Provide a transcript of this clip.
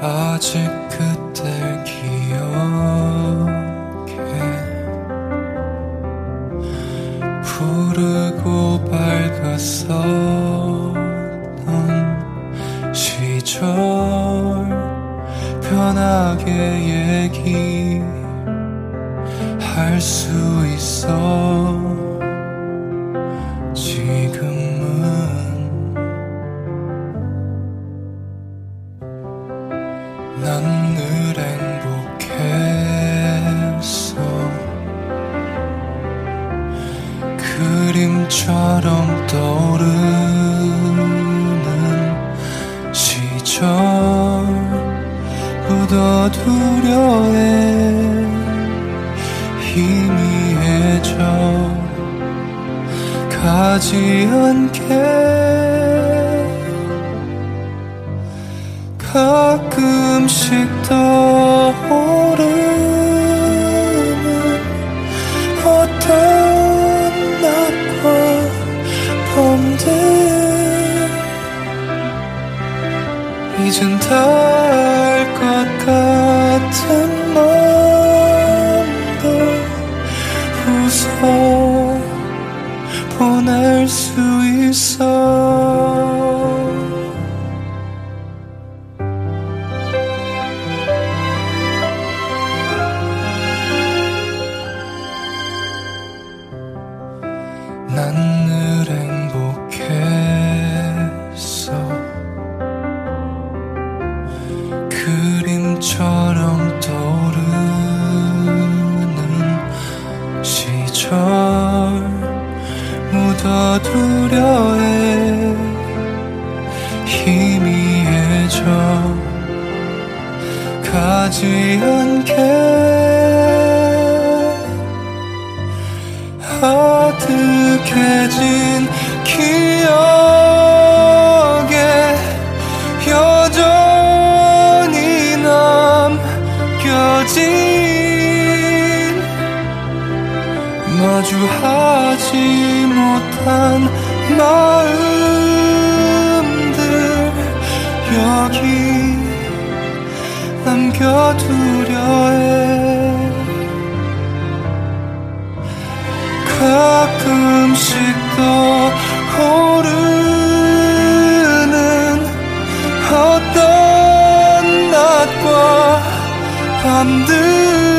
아직 그댈 기억해. 푸르고 밝았었던 시절 편하게 얘기할 수 있어. 지금 그림처럼 떠오르는 시절 묻어두려해. 희미해져 가지 않게 이젠 닿을 것 같은 마음도 웃어 보낼 수 있어. 난 묻어두려해. 희미해져 가지 않게. 아득해진 기억 마주하지 못한 마음들 여기 남겨두려 해. 가끔씩 떠오르는 어떤 낮과 밤들